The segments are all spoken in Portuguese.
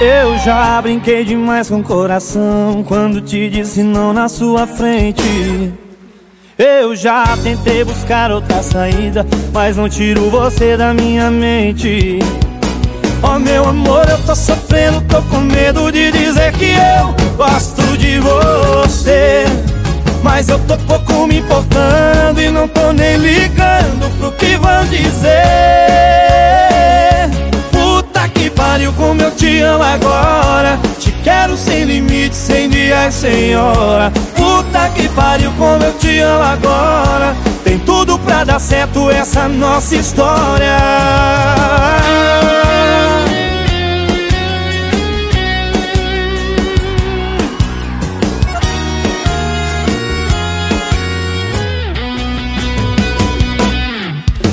Eu já brinquei demais com o coração quando te disse não na sua frente. Eu já tentei buscar outra saída, mas não tiro você da minha mente. Oh meu amor, eu tô sofrendo, tô com medo de dizer que eu gosto de você. Mas eu tô pouco me importando e não tô nem ligando pro que eu te amo agora. Te quero sem limite, sem dia e sem hora. Puta que pariu como eu te amo agora. Tem tudo pra dar certo essa nossa história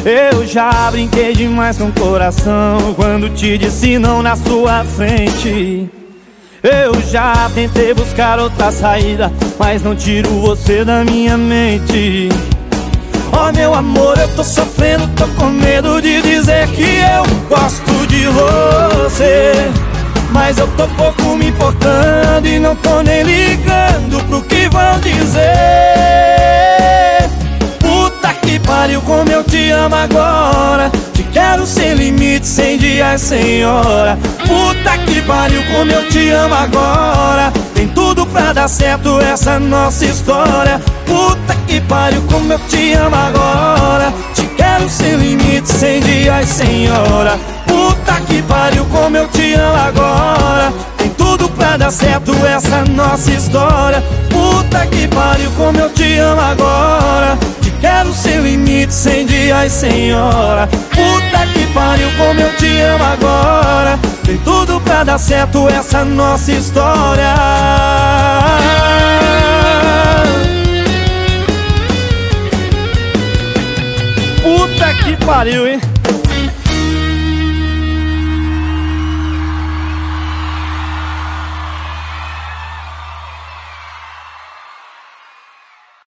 Eu já brinquei demais com o coração Quando te disse não na sua frente. Eu já tentei buscar outra saída Mas não tiro você da minha mente. Oh meu amor, eu tô sofrendo, tô com medo de dizer que eu gosto de você. Mas eu tô pouco me importando e não tô nem ligando pariu como eu te amo agora. Te quero sem limite, sem dia sem hora. Puta que pariu como eu te amo agora. Tem tudo pra dar certo essa nossa história. Puta que pariu como eu te amo agora. Te quero sem limite, sem dia sem hora. Puta que pariu como eu te amo agora. Tem tudo pra dar certo essa nossa história. Puta que pariu como eu te amo agora limite, sem dia e sem hora. Puta que pariu como eu te amo agora. Tem tudo pra dar certo essa nossa história. Puta que pariu, hein?